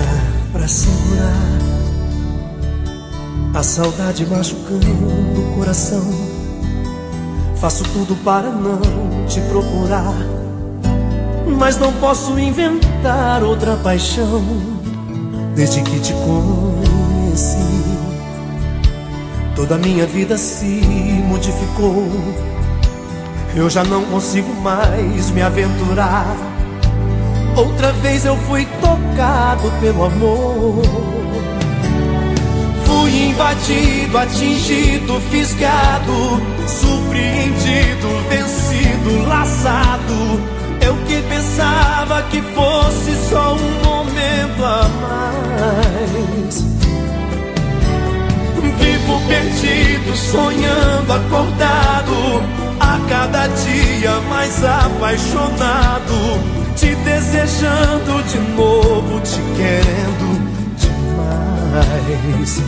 dá pra segurar a saudade machucando o coração. Faço tudo para não te procurar, mas não posso inventar outra paixão desde que te conheci. Toda minha vida se modificou. Eu já não consigo mais me aventurar. Outra vez eu fui tocado pelo amor. Fui invadido, atingido, fisgado, surpreendido, vencido, laçado. Eu que pensava que fosse só um momento a mais. Vivo perdido, sonhando, acordado, a cada dia mais apaixonado, te desejando de novo, te querendo demais.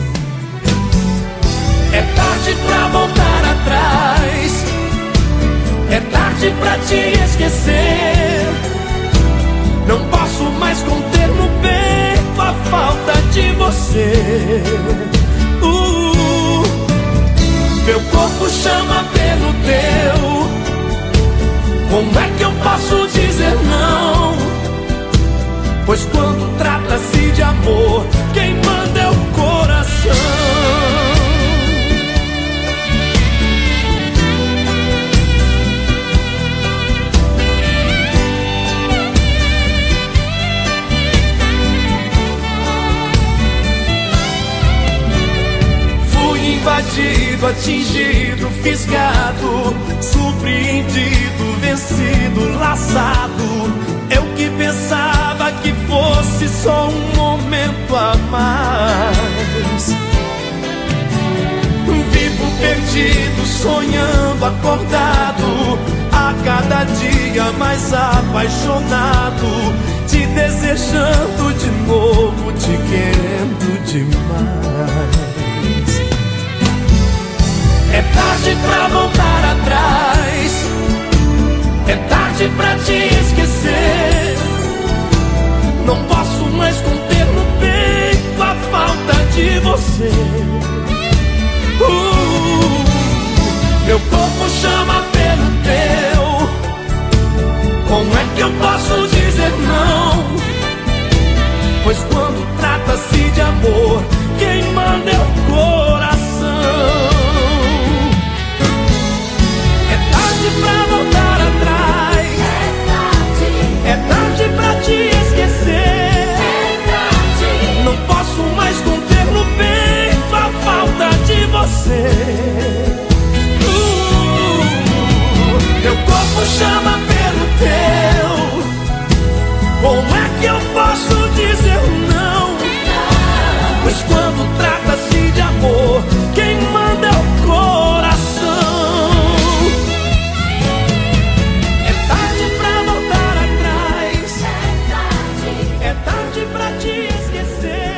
É tarde pra voltar atrás, é tarde pra te esquecer. Não posso mais conter no peito a falta de você. Uh, meu corpo chama pelo teu. Como é que Pois quando trata-se de amor, quem manda é o coração. invadido, atingido, fisgado, surpreendido, vencido, laçado. Eu que pensava que sonhando, acordado, a cada dia mais apaixonado, te desejando de novo, te querendo demais. É tarde pra voltar atrás. É tarde pra te esquecer. Não posso mais conter no peito a falta de você. Uh, meu corpo chama pelo teu. Como é que eu posso dizer não? Pois quando trata-se de amor, quem tarde pra te esquecer.